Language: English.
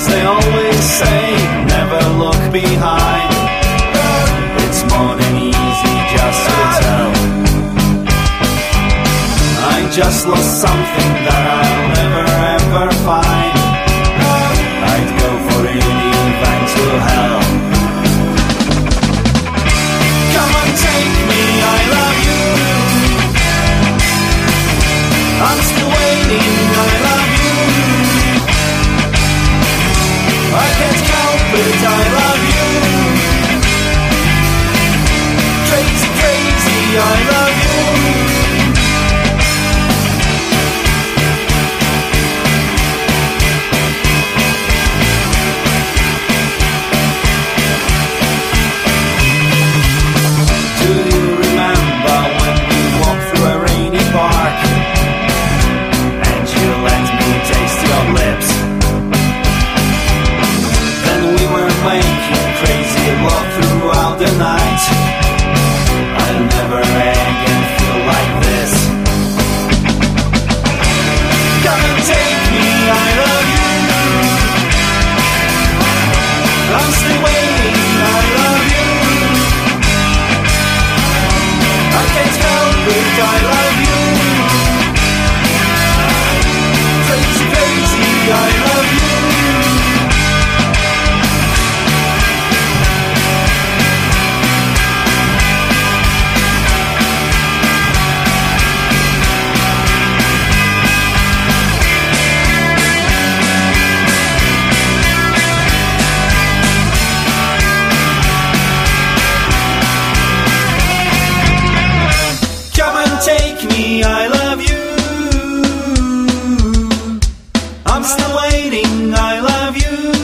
as they always say, never look behind. It's more than easy just to tell. I just lost something that I I love you. I'm still waiting, I love you.